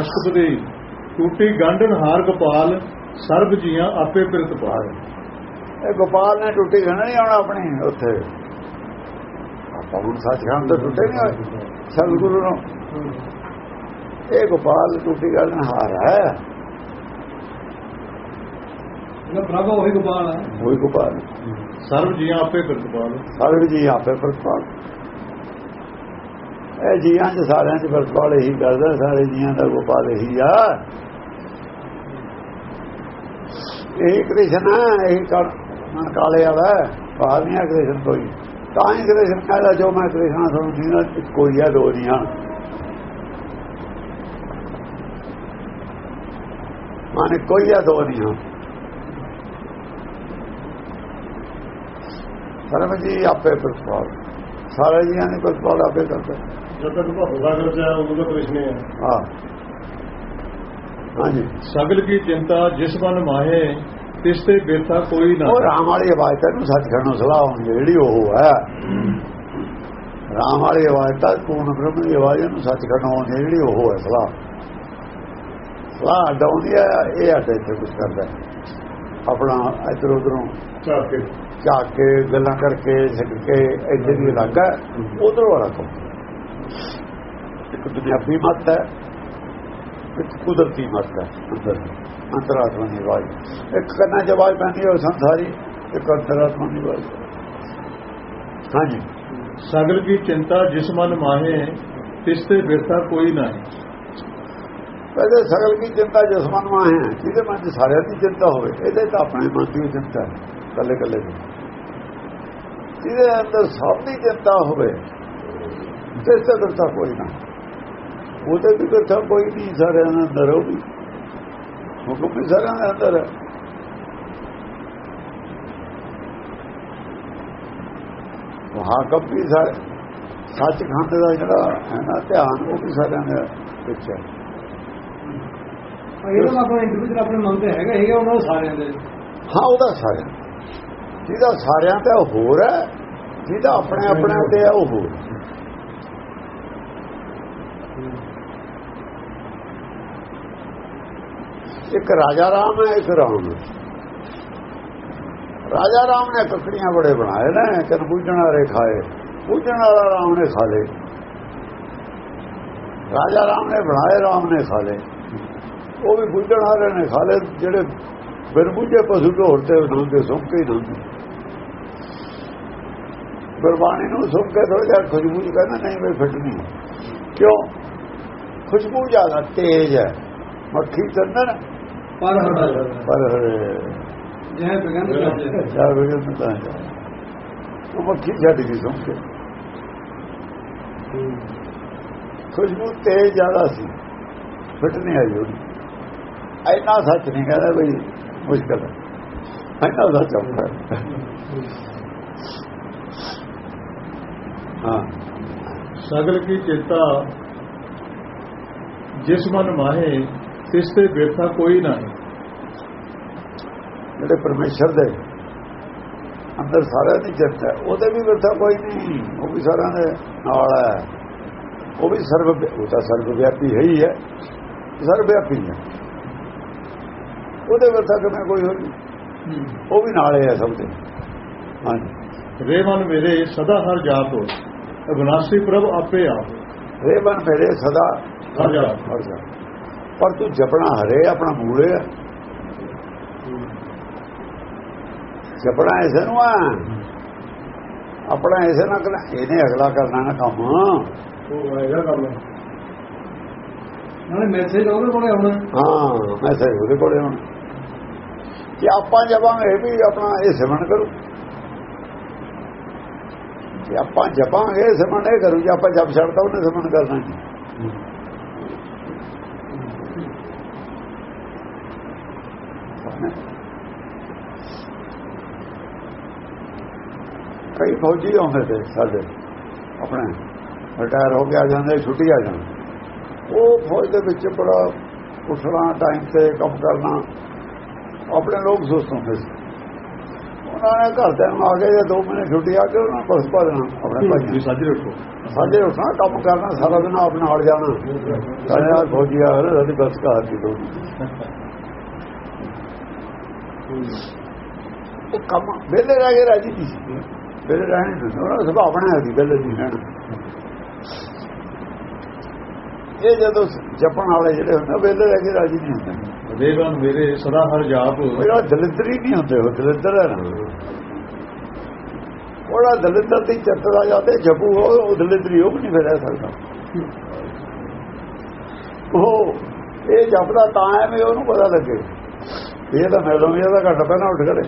ਅਸ਼ਟਪਦੀ ਟੂਟੀ ਗੰਢਨ ਹਾਰ ਗੋਪਾਲ ਸਰਬ ਜੀਆਂ ਆਪੇ ਪਿਰਤ ਪਾਲ ਇਹ ਗੋਪਾਲ ਨੇ ਟੁੱਟੀ ਖਣਾ ਨਹੀਂ ਆਉਣਾ ਆਪਣੀ ਉੱਥੇ। ਆਪਾਂ ਹੁਣ ਸੱਚਖੰਡ ਤੋਂ ਟੁੱਟੇ ਨਹੀਂ ਹੋਏ ਸਤਿਗੁਰੂ ਨੂੰ। ਇਹ ਗੋਪਾਲ ਟੁੱਟੀ ਗੱਲ ਹਾਰ ਹੈ। ਇਹ ਪ੍ਰਭੂ ਉਹੀ ਗੋਪਾਲ ਹੈ। ਉਹੀ ਗੋਪਾਲ। ਸਰਬ ਜੀਆਂ ਆਪੇ ਪਿਰਤ ਪਾਲ ਸਾਰੇ ਜੀ ਆਪੇ ਪ੍ਰਤਪਾਲ ਇਹ ਜੀਆਂ ਚ ਸਾਰਿਆਂ ਚ ਪ੍ਰਤਪਾਲ ਇਹੀ ਕਰਦਾ ਸਾਰੇ ਜੀਆਂ ਦਾ ਗੋਪਾਲ ਇਹੀ ਆ। ਇਹ ਕ੍ਰਿਸ਼ਨ ਹੈ ਇਹ ਕਲ ਕਾਲੇ ਵਾਲਾ ਹੈ, ਬਾਹਰ ਨਹੀਂ ਹੈ ਕ੍ਰਿਸ਼ਨ ਕੋਈ। ਤਾਂ ਹੀ ਕ੍ਰਿਸ਼ਨ ਕਹਿੰਦਾ ਜੋ ਮੈਂ ਕ੍ਰਿਸ਼ਨ ਤੁਹਾਨੂੰ ਸੀ ਕੋਈ ਆ ਦੋ ਨਹੀਂ ਆ। ਮਾਨੇ ਕੋਈ ਆ ਦੋ ਨਹੀਂ ਆ। ਸਰਬ ਜੀ ਆਪੇ ਪ੍ਰਤਪਾਲ ਸਾਰੇ ਜੀਆਂ ਨੇ ਪ੍ਰਤਪਾਲ ਆਪੇ ਕਰਦਾ। ਜਦ ਤੱਕ ਭਗਵਾ ਕਰਦਾ ਉਦੋਂ ਤੱਕ ਕ੍ਰਿਸ਼ਨ ਹੈ ਹਾਂ। ਹਾਂਜੀ। ਸਗਲ ਕੀ ਚਿੰਤਾ ਜਿਸ ਬਨ ਮਾਹੇ ਤਿਸ ਤੇ ਬੇਤਾ ਕੋਈ ਨਾ ਉਹ ਰਾਮ ਵਾਲੀ ਆਵਾਜ਼ ਤੈਨੂੰ ਸੱਚਖੰਡ ਨੂੰ ਸਲਾਹ ਹੁੰਦੀ ਜਿਹੜੀ ਉਹ ਹੈ। ਰਾਮ ਵਾਲੀ ਆਵਾਜ਼ ਤਾਂ ਪੂਰਨ ਬ੍ਰਹਮ ਦੀ ਆਵਾਜ਼ ਨੂੰ ਸੱਚਖੰਡ ਹੋਣੀ ਹੈ, ਜਿਹੜੀ ਉਹ ਹੈ ਸਲਾਹ। ਸਲਾਹ ਡਾਉਂਦੀ ਹੈ ਇਹ ਅੱਡੇ ਤੇ ਕੁਝ ਕਰਦਾ। ਆਪਣਾ ਇਧਰ ਉਧਰੋਂ ਝਾਕ ਕੇ। ਝਾਕ ਕੇ ਗੱਲਾਂ ਕਰਕੇ ਛੱਡ ਕੇ ਇੱਧਰ ਹੀ ਇਲਾਕਾ ਉਧਰ ਵਾਲਾ ਕੰਮ ਇੱਕ ਦੁਨਿਆਵੀ ਮਤ ਹੈ ਇੱਕ ਕੁਦਰਤੀ ਮਤ ਹੈ ਅੰਦਰ ਅੰਤਰਾਤਮਾ ਦੀ ਆਵਾਜ਼। ਇੱਕ ਕੰਨਾਂ 'ਚ ਆਵਾਜ਼ ਪੈਂਦੀ ਹੈ ਸੰਸਾਰੀ ਇੱਕ ਅੰਤਰਾਤਮਾ ਦੀ ਆਵਾਜ਼। ਹਾਂਜੀ। ਸਗਲ ਕੀ ਚਿੰਤਾ ਜਿਸ ਮਨ ਮਾਹੇ ਤਿਸ ਤੇ ਬੇਤਾ ਕੋਈ ਨਹੀਂ। ਪਹਿਲੇ ਸਗਲ ਕੀ ਚਿੰਤਾ ਜਸਮਨ ਮਾਂ ਹੈ ਜਿਹਦੇ ਮਨ 'ਚ ਸਾਰਿਆਂ ਦੀ ਚਿੰਤਾ ਹੋਵੇ ਇਹਦੇ ਤਾਂ ਆਪਣੇ ਮਨ ਦੀ ਚਿੰਤਾ ਹੈ ਕੱਲੇ ਕੱਲੇ ਦੀ। ਜਿਹਦੇ ਅੰਦਰ ਸਭ ਦੀ ਚਿੰਤਾ ਹੋਵੇ ਤੇ ਸਗਲਤਾ ਕੋਈ ਨਾ। ਉਹਦੇ ਵੀ ਕਰਤਾ ਕੋਈ ਨਹੀਂ ਸਾਰਿਆਂ ਦੇ ਅੰਦਰ ਉਹ ਵੀ। ਹੁਕਮ ਵੀ ਸਾਰਿਆਂ ਦੇ ਅੰਦਰ ਹੈ। ਹਾਕਮ ਵੀ ਸਾਰੇ ਸੱਚਖੰਡ ਦਾ ਜਿਹੜਾ ਹੈ ਨਾ ਧਿਆਨ ਉਹ ਵੀ ਸਾਰਿਆਂ ਦੇ ਵਿੱਚ ਹੈ। ਇਹ ਤਾਂ ਆਪਣਾ ਇੰਡੀਵਿਜੂਅਲ ਆਪਣੇ ਮਨ ਤੇ ਹੈਗਾ ਹੈਗਾ ਉਹਨਾਂ ਸਾਰਿਆਂ ਦੇ। ਹਾਂ ਉਹਦਾ ਸਾਰਿਆਂ ਜਿਹਦਾ ਸਾਰਿਆਂ ਤੇ ਉਹ ਹੋਰ ਹੈ ਜਿਹਦਾ ਆਪਣੇ ਆਪਣੇ ਤੇ ਹੈ ਉਹ ਹੋਰ। ਇੱਕ ਰਾਜਾ ਰਾਮ ਹੈ, ਇੱਕ ਰਾਮ ਰਾਜਾ ਰਾਮ ਨੇ ਕੱਕੜੀਆਂ ਬੜੇ ਬਣਾਏ ਨੇ ਕਨ ਪੂਜਣ ਵਾਲੇ ਖਾਏ। ਪੂਜਣ ਵਾਲਾ ਰਾਮ ਨੇ ਖਾ ਲੇ ਰਾਜਾ ਰਾਮ ਨੇ ਬਣਾਏ, ਰਾਮ ਨੇ ਖਾ ਲੇ ਉਹ ਵੀ ਪੂਜਣ ਵਾਲੇ ਨੇ ਖਾ ਲੇ ਜਿਹੜੇ ਬਿਰਬੂਜੇ ਬੁੱਝੇ ਪਸ਼ੂ ਢੋਰਤੇ ਹੁੰਦੇ ਸੁੱਕ ਕੇ ਹੀ ਹੁੰਦੇ ਗੁਰਬਾਣੀ ਨੂੰ ਸੁੱਕ ਕੇ ਥੋੜਾ ਜਿਹਾ ਖੁਸ਼ਬੂ ਚ ਕਹਿੰਦਾ, ਨਹੀਂ, ਮੈਂ ਫਟਣੀ ਕਿਉਂ? ਖੁਸ਼ਬੂ ਜ਼ਿਆਦਾ ਤੇਜ਼ ਹੈ। ਮੱਖੀ ਚੰਦਨ ਪਰ ਹਟਾ ਪਰ ਜਿਵੇਂ ਬਗਨ ਕਰਦੇ ਚਾਰ ਵਜੇ ਨੂੰ ਤਾਂ ਜਾ ਉਹ ਮੱਖੀ ਛੱਡ ਗਈ ਸੁੱਕ ਕੇ। ਖੁਸ਼ਬੂ ਤੇਜ਼ ਜ਼ਿਆਦਾ ਸੀ। ਫਟਣੀ ਆਈ ਉਹਦੀ। ਐਨਾ ਸੱਚ ਨਹੀਂ ਕਹਿੰਦਾ ਬਈ ਮੁਸ਼ਕਲ ਹੈ। ਐਨਾ ਸੱਚ ਹੁੰਦਾ ਹੈ। ਹਾਂ। ਸਗਲ ਕੀ ਚਿੰਤਾ ਜਿਸ ਮਨ ਮਾਹੇ ਤਿਸ ਤੇ ਬੇਤਾ ਕੋਈ ਨਹੀਂ ਜਿਹੜੇ ਪਰਮੇਸ਼ਰ ਦੇ ਅੰਦਰ ਸਾਰਿਆਂ ਦੀ ਜਿੱਤ ਹੈ ਉਹਦੇ ਵੀ ਵਰਤਾ ਕੋਈ ਨਹੀਂ। ਉਹ ਵੀ ਸਾਰਿਆਂ ਦੇ ਨਾਲ ਹੈ। ਉਹ ਵੀ ਸਰਵ ਉਹ ਤਾਂ ਸਰਵ ਵਿਆਪੀ ਹੈ ਹੀ ਹੈ। ਸਰਵ ਵਿਆਪੀ ਹੈ। ਉਹਦੇ ਵਰਤਾ ਕਿਵੇਂ ਕੋਈ ਹੋ। ਉਹ ਵੀ ਨਾਲੇ ਹੈ ਸਭ ਦੇ। ਹਾਂਜੀ। ਰੇ ਮਨ ਮੇਰੇ ਸਦਾ ਹਰ ਜਾਤ ਹੋ। ਅਬਨਾਸੀ ਪ੍ਰਭ ਆਪੇ ਆਪ। ਰੇ ਮਨ ਮੇਰੇ ਸਦਾ ਹਰ ਜਾ ਹਰ ਜਾ ਪਰ ਤੂੰ ਜਪਣਾ ਹਰੇ ਆਪਣਾ ਮੂਲੇ ਹੈ। ਜਪਣਾ ਐਸੇ ਨੂੰ ਆ। ਆਪਣਾ ਐਸੇ ਨਾ ਕਰਨਾ ਇਹਨੇ ਅਗਲਾ ਕਰਨਾ ਨਾ ਕੰਮ। ਉਹ ਆਏਗਾ ਕੰਮ ਨਾਲੇ ਮੈਸੇਜ ਉਹਦੇ ਕੋਲੇ ਆਉਣਾ। ਹਾਂ ਮੈਂ ਸਹੀ ਉਹਦੇ ਕੋਲੇ ਹੁਣ ਕਿ ਆਪਾਂ ਜਪਾਂਗੇ ਇਹ ਵੀ ਆਪਣਾ ਇਹ ਸਿਮਰਨ ਕਰੂ। ਜੇ ਆਪਾਂ ਜਪਾਂਗੇ ਇਹ ਸਿਮਰਨ ਇਹ ਕਰੂ ਜੇ ਆਪਾਂ ਜਪ ਛੱਡਦਾ ਉਹਨੇ ਸਿਮਰਨ ਕਰਨਾ ਨਹੀਂ ਕਈ ਫੌਜੀ ਆਉਂਦੇ ਤੇ ਸਾਡੇ ਆਪਣੇ। ਰਿਟਾਇਰ ਹੋ ਕੇ ਆ ਜਾਂਦੇ ਛੁੱਟੀ ਆ ਜਾਂਦੇ। ਉਹ ਫੌਜ ਦੇ ਵਿੱਚ ਬੜਾ ਉੱਠਣਾ ਟਾਈਮ ਤੇ ਕੰਮ ਕਰਨਾ ਆਪਣੇ ਲੋਕ ਸੁਸਤ ਹੁੰਦੇ ਸੀ। ਉਹਨਾਂ ਨੇ ਘਰ ਦੇ ਨੂੰ ਆ ਕੇ ਜੇ 2 ਮਹੀਨੇ ਛੁੱਟੀ ਆ ਕੇ ਉਹਨਾਂ ਨੂੰ ਬਸ ਦੇਣਾ ਆਪਣੇ ਜੀ ਭਾਈ ਸਾਜੀ ਰੱਖੋ। ਸਾਡੇ ਉੱਠਣਾ ਕੰਮ ਕਰਨਾ ਸਾਰਾ ਦਿਨ ਆਪ ਨਾਲ ਜਾਣਾ। ਯਾਰ ਫੌਜੀ ਆ ਰਹੇ ਸਾਡੀ ਬਸ ਕਾ ਹੱਥੀ ਤੋਂ ਉਹ ਕੰਮ ਵਿਹਲੇ ਰਹਿ ਕੇ ਰਾਜੀ ਨਹੀਂ ਸੀ? ਵਿਹਲੇ ਰਹਿਣ ਨਹੀਂ ਉਹਨਾਂ ਦਾ ਸੁਭਾਅ ਬਣਿਆ ਸੀ ਵਿਹਲੇ ਨਹੀਂ ਰਹਿਣਾ। ਇਹ ਜਦੋਂ ਜਪਣ ਵਾਲੇ ਜਿਹੜੇ ਹੁੰਦੇ ਵਿਹਲੇ ਰਹਿ ਕੇ ਰਾਜੀ ਨਹੀਂ ਹੁੰਦੇ। ਦੇਵਨ ਮੇਰੇ ਸਦਾ ਹਰ ਜਾਪ। ਮੇਰਾ ਦਲਿੱਦਰ ਨਹੀਂ ਹੁੰਦੇ ਉਹ ਦਲਿੱਦਰ ਹੈ ਨਾ। ਉਹਦਾ ਦਲਿੱਦਰ ਦੀ ਚਰਚਾ ਜਾਂਦੇ ਜਪੂ ਉਹ ਉਹ ਦਲਿੱਦਰੀ ਉਹ ਨਹੀਂ ਫਿਰ ਰਹਿ ਸਕਦਾ। ਉਹ ਇਹ ਜਪਦਾ ਤਾਂ ਹੈ ਵੀ ਉਹਨੂੰ ਪਤਾ ਲੱਗੇ। ਇਹ ਤਾਂ ਮੈਡਮ ਇਹਦਾ ਘੰਟਾ ਪਹਿਲਾਂ ਉੱਠ ਖੜੇ।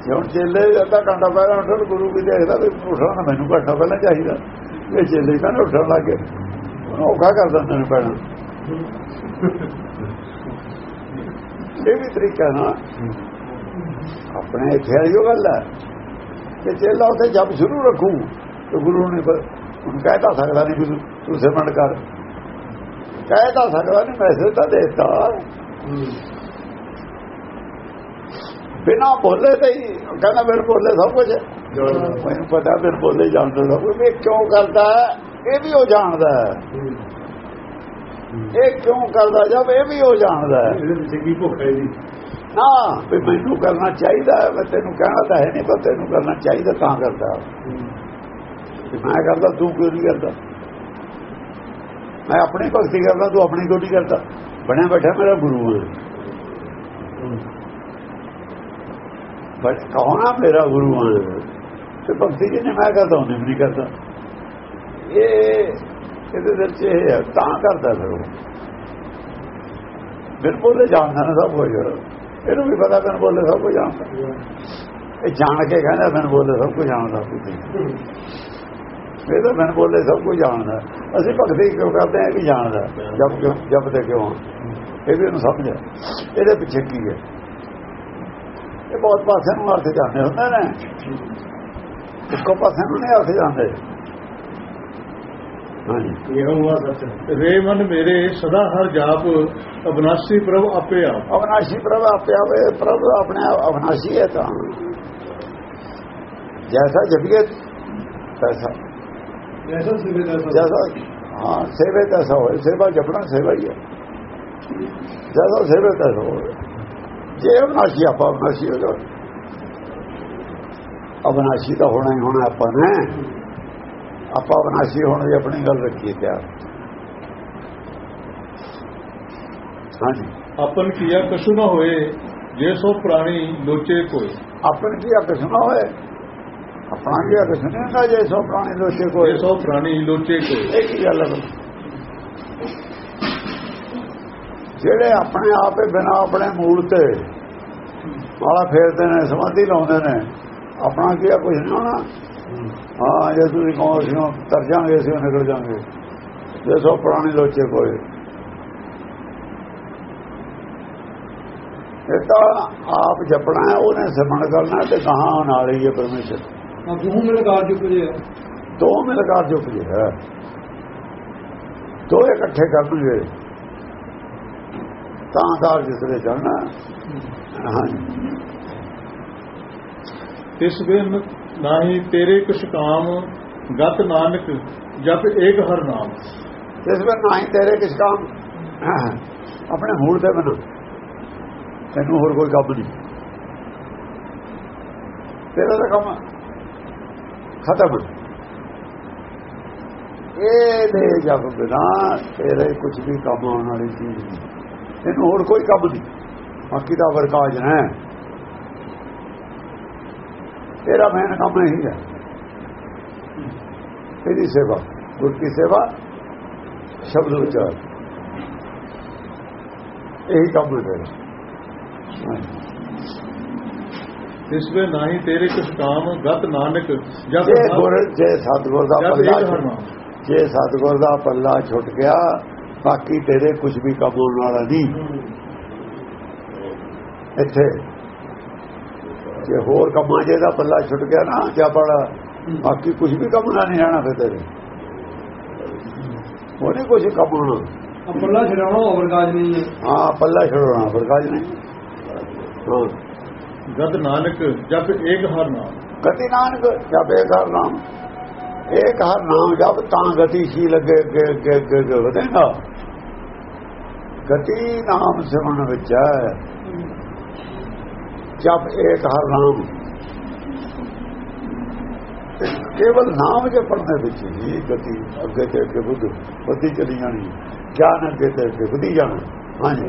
ਜੇ ਚੇਲੇ ਅੱਧਾ ਘੰਟਾ ਪਹਿਲਾਂ ਉੱਠਣ, ਗੁਰੂ ਵੀ ਦੇਖਦਾ ਵੀ ਉੱਠਣਾ ਮੈਨੂੰ ਘੰਟਾ ਪਹਿਲਾਂ ਚਾਹੀਦਾ। ਇਹ ਚੇਲੇ ਤਾਂ ਉੱਠਣ ਲੱਗੇ ਔਖਾ ਕਰ ਦਿੰਦੇ ਨੇ ਪਹਿਲਾਂ। ਇਹ ਵੀ ਤਰੀਕਾ ਨਾ। ਆਪਣੇ ਇੱਥੇ ਵਾਲੀ ਉਹ ਗੱਲ ਹੈ। ਕਿ ਚੇਲਾ ਉੱਥੇ ਜਪ ਸ਼ੁਰੂ ਰੱਖੂ, ਤੇ ਗੁਰੂ ਨੇ ਹੁਣ ਕਹਿ ਤਾਂ ਸਕਦਾ ਨਹੀਂ ਗੁਰੂ ਤੂੰ- ਤੂੰ ਸਿਮਰਨ ਕਰ। ਕਹਿ ਤਾਂ ਸਕਦਾ ਨਹੀਂ ਮੈਸੇਜ ਤਾਂ ਦੇਤਾ। ਬਿਨਾ ਬੋਲੇ ਤੇ ਹੀ ਕਹਿੰਦਾ ਬਿਨ ਬੋਲੇ ਸਭ ਕੁਝ। ਮੈਨੂੰ ਪਤਾ ਬਿਨ ਬੋਲੇ ਜਾਣਦਾ ਸਭ ਕੁਝ। ਇਹ ਕਿਉਂ ਕਰਦਾ? ਇਹ ਵੀ ਉਹ ਜਾਣਦਾ ਹੈ। ਇਹ ਕਿਉਂ ਕਰਦਾ? ਜਦ ਇਹ ਵੀ ਉਹ ਜਾਣਦਾ ਹੈ। ਇਹਦੇ ਵਿੱਚ ਕੀ ਭੁੱਖ ਹੈ ਜੀ? ਨਾ ਵੀ ਮੈਨੂੰ ਕਰਨਾ ਚਾਹੀਦਾ ਮੈਂ ਤੈਨੂੰ ਕਹਿਣਾ ਤਾਂ ਹੈ ਨਹੀਂ ਪਰ ਤੈਨੂੰ ਕਰਨਾ ਚਾਹੀਦਾ ਤਾਂ ਕਰਦਾ ਮੈਂ ਕਰਦਾ ਤੂੰ ਕਿਉਂ ਨਹੀਂ ਕਰਦਾ? ਮੈਂ ਆਪਣੀ ਭਗਤੀ ਕਰਦਾ ਤੂੰ ਆਪਣੀ ਕਿਉਂ ਨਹੀਂ ਕਰਦਾ। ਬਣਿਆ ਬੈਠਾ ਮੇਰਾ ਗੁਰੂ ਹੈ ਬਟ ਕਹੋਣਾ ਮੇਰਾ ਗੁਰੂ ਹੈ ਤੇ ਭਗਤੀ ਜਿਹਨੇ ਮੈਂ ਕਰਦਾ ਉਹਨੇ ਵੀ ਨਹੀਂ ਕਰਦਾ ਇਹ ਇਹਦੇ ਦਿਲ 'ਚ ਇਹ ਹੈ ਤਾਂ ਕਰਦਾ ਫਿਰ ਉਹ ਬਿਨ ਬੋਲੇ ਜਾਣਦਾ ਨਾ ਸਭ ਕੁਝ ਇਹਨੂੰ ਵੀ ਪਤਾ ਬਿਨ ਬੋਲੇ ਸਭ ਕੁਝ ਜਾਣਦਾ ਇਹ ਜਾਣ ਕੇ ਕਹਿੰਦਾ ਬਿਨ ਬੋਲੇ ਸਭ ਕੁਝ ਜਾਣਦਾ ਕੋਈ ਇਹ ਤਾਂ ਬਿਨ ਬੋਲੇ ਸਭ ਕੁਝ ਜਾਣਦਾ ਅਸੀਂ ਭਗਤੀ ਕਿਉਂ ਕਰਦੇ ਹਾਂ ਕਿ ਜਾਣਦਾ ਜਬ ਕਿਉਂ ਜਬ ਤੇ ਕਿਉਂ ਇਹ ਵੀ ਇਹਨੂੰ ਸਮਝ ਹੈ ਇਹਦੇ ਪਿੱਛੇ ਕੀ ਹੈ? ਇਹ ਬਹੁਤ ਪਾਸੇ ਨੂੰ ਅਰਥ ਜਾਂਦੇ ਹੁੰਦੇ ਨੇ। ਇੱਕੋ ਪਾਸੇ ਨੂੰ ਨਹੀਂ ਅਰਥ ਜਾਂਦੇ। ਹਾਂਜੀ। ਇਹ ਹੁਆ ਸੱਚ। ਰੇ ਮਨ ਮੇਰੇ ਸਦਾ ਹਰ ਜਾਪ ਅਬਨਾਸੀ ਪ੍ਰਭ ਆਪੇ ਆਪ। ਅਵਨਾਸ਼ੀ ਪ੍ਰਭ ਆਪੇ ਆਵੇ ਪ੍ਰਭ ਆਪਣੇ ਆਪ ਅਵਨਾਸ਼ੀ ਹੈ ਤਾਂ। ਜੈਸਾ ਜਪੀਏ ਤੈਸਾ। ਜੈਸਾ ਸਿਵੇ ਤੈਸਾ। ਜੈਸਾ ਹਾਂ ਸੇਵੇ ਤੈਸਾ ਹੋਏ। ਸੇਵਾ ਜਪਣਾ ਸੇਵਾ ਹੀ ਹੈ। ਜੈਸਾ ਸੇਵੇ ਤੈਸਾ ਹੋਏ ਜੇ ਅਵਨਾਸ਼ੀ ਆਪਾਂ ਅਵਨਾਸ਼ੀ ਹੋ ਜਾਓ। ਅਵਨਾਸ਼ੀ ਤਾਂ ਹੋਣਾ ਹੀ ਹੋਣਾ ਆਪਾਂ ਨੇ। ਆਪਾਂ ਅਵਨਾਸ਼ੀ ਹੋਣ ਦੀ ਆਪਣੀ ਗੱਲ ਰੱਖੀਏ ਤਿਆਰ ਹਾਂਜੀ। ਆਪਨ ਕੀਆ ਕਛੂ ਨਾ ਹੋਏ ਜੇ ਸੋ ਪ੍ਰਾਣੀ ਲੋਚੇ ਕੋਈ। ਆਪਣ ਕੀ ਅੱਖ ਸੁਣਾ ਹੋਏ। ਆਪਣਾ ਕੀ ਅੱਖ ਸੁਣੇਗਾ ਜੇ ਸੋ ਪ੍ਰਾਣੀ ਲੋਚੇ ਜੇ ਕੋਈ ਸੋ ਪ੍ਰਾਣੀ ਲੋਚੇ ਕੋਈ। ਇਹ ਕੀ ਗੱਲ ਹੈ। ਜਿਹੜੇ ਆਪਣੇ ਆਪੇ ਬਿਨਾ ਆਪਣੇ ਮੂਲ ਤੇ ਮਾਲਾ ਫੇਰਦੇ ਨੇ ਸਮਾਧੀ ਲਾਉਂਦੇ ਨੇ ਆਪਣਾ ਕੀ ਆ ਕੁਝ ਨਹੀਂ ਹੋਣਾ। ਹਾਂ ਜੇ ਤੁਸੀਂ ਕਹੋ ਅਸੀਂ ਉਹ ਤਰ ਜਾਾਂਗੇ ਅਸੀਂ ਉਹ ਨਿਕਲ ਜਾਾਂਗੇ। ਜੇ ਸੋ ਪ੍ਰਾਣੀ ਲੋਚੇ ਕੋਈ ਇਹ ਤਾਂ ਆਪ ਜਪਣਾ ਹੈ ਉਹਨੇ ਸਿਮਰਨ ਕਰਨਾ ਤੇ ਕਹਾਂ ਨਾਲ ਹੀ ਹੈ ਪਰਮੇਸ਼ਰ। ਆ ਤੂੰ ਮੇਰੇ ਕਾਲ ਚੁੱਕ ਜੇ ਦੋ ਮਿਲਕਾਰ ਜੋ ਕੁਝ ਹੈ। ਦੋ ਇਕੱਠੇ ਕਰਨਗੇ। ਤਾਂ ਕਾਰ ਜਿਸਰੇ ਚੜਨਾ ਹਾਂਜੀ। ਤਿਸ ਬਿਨ ਨਾਹੀ ਤੇਰੇ ਕੁਛ ਕਾਮ ਗਤ ਨਾਨਕ ਜਪ ਏਕ ਹਰ ਨਾਮ। ਇਸ ਵਿੱਚ ਨਹੀਂ ਤੇਰੇ ਕਿਸ ਕੰਮ। ਆਪਣੇ ਮੂਲ ਤੇ ਬਣਾ। ਤੈਨੂੰ ਹੋਰ ਕੋਈ ਕੰਮ ਨਹੀਂ। ਤੇਰਾ ਤਾਂ ਕੰਮ ਖਤਮ। ਇਹ ਦੇ ਜਪ ਬਿਨਾ ਤੇਰੇ ਕੁਝ ਵੀ ਕੰਮ ਆਉਣ ਵਾਲੀ ਚੀਜ਼ ਨਹੀਂ। ਤੈਨੂੰ ਹੋਰ ਕੋਈ ਕੰਮ ਨਹੀਂ। ਬਾਕੀ ਦਾ ਵਰਕਾਜ ਹੈ ਤੇਰਾ ਮੈਨ ਕੰਮ ਇਹੀ ਹੈ। ਤੇਰੀ ਸੇਵਾ ਗੁਰ ਕੀ ਸੇਵਾ ਸ਼ਬਦ ਉਚਾਰ ਇਹੀ ਕੰਮ ਹੈ ਤੇਰਾ। ਤਿਸ ਬਿਨ ਨਾਹੀ ਤੇਰੇ ਕੁਛ ਕਾਮ ਗਤ ਨਾਨਕ ਜਪ ਜੇ ਗੁਰ ਜੇ ਸਤਗੁਰ ਦਾ ਪੱਲਾ ਜੇ ਸਤਗੁਰ ਦਾ ਪੱਲਾ ਛੁੱਟ ਗਿਆ ਬਾਕੀ ਤੇਰੇ ਕੁਝ ਵੀ ਕੰਮ ਆਉਣ ਵਾਲਾ ਨਹੀਂ। ਇੱਥੇ ਜੇ ਹੋਰ ਕੰਮਾਂ ਜੇ ਦਾ ਪੱਲਾ ਛੁੱਟ ਗਿਆ ਨਾ ਜਾਂ ਬੜਾ ਬਾਕੀ ਕੁਝ ਵੀ ਕੰਮ ਨਾ ਨਹੀਂ ਰਹਿਣਾ ਫਿਰ ਤੇਰੇ। ਉਹ ਨਹੀਂ ਕੁਝ ਕੰਮ ਆਉਣਾ ਆ ਪੱਲਾ ਛਡਾਉਣਾ ਹੋਰ ਕਾਜ ਨਹੀਂ ਹੈ। ਹਾਂ ਪੱਲਾ ਛੜਾਉਣਾ ਪ੍ਰਕਾਸ਼ ਨਹੀਂ। ਗਤ ਨਾਨਕ ਜਪ ਏਕ ਹਰ ਨਾਮ। ਗਤੀ ਨਾਨਕ ਜਪੇ ਘਰ ਨਾਮ। ਇੱਕ ਹਰ ਨਾਮ ਜਪ ਤਾਂ ਗਤੀਸ਼ੀਲ ਅੱਗੇ ਅੱਗੇ ਅੱਗੇ ਅੱਗੇ ਅੱਗੇ ਵਧੇਗਾ। ਗਤੀ ਨਾਮ ਸਿਮਰਨ ਵਿੱਚ ਹੈ। ਜਪ ਏਕ ਹਰ ਨਾਮ। ਕੇਵਲ ਨਾਮ ਜੇ ਦੇ ਵਿੱਚ ਹੀ ਗਤੀ ਅੱਗੇ ਤੇ ਅੱਗੇ ਬੁੱਧ ਵਧੀ ਚਲੀ ਜਾਣੀ। ਗਿਆਨ ਅੱਗੇ ਤੇ ਅੱਗੇ ਵਧੀ ਜਾਣਾ। ਹਾਂਜੀ।